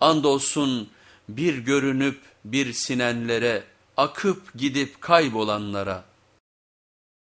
Andolsun bir görünüp bir sinenlere, akıp gidip kaybolanlara,